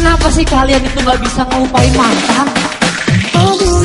Kenapa sih kalian itu nggak bisa ngelupain mantan? Oh,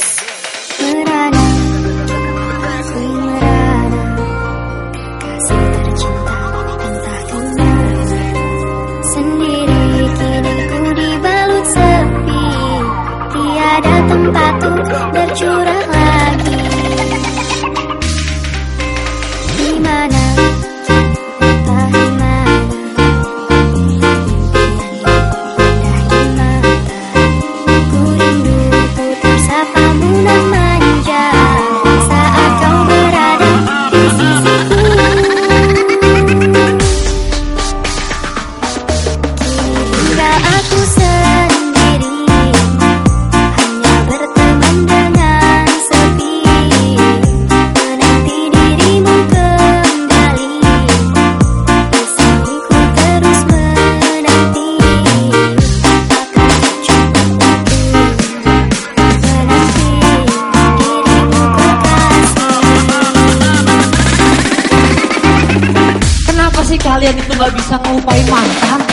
sih kalian itu nggak bisa ngelupain mantan?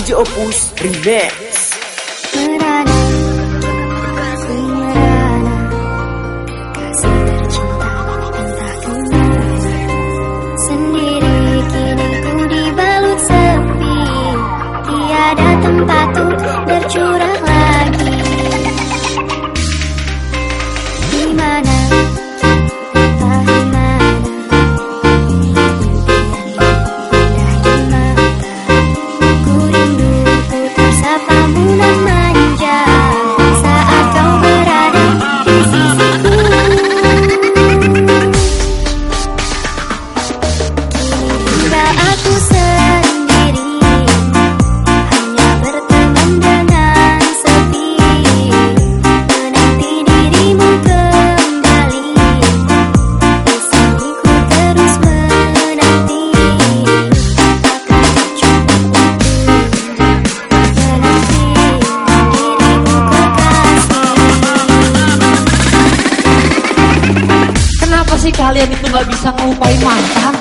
DJ Opus Remix. Kalian itu nggak bisa ngelupain mantan?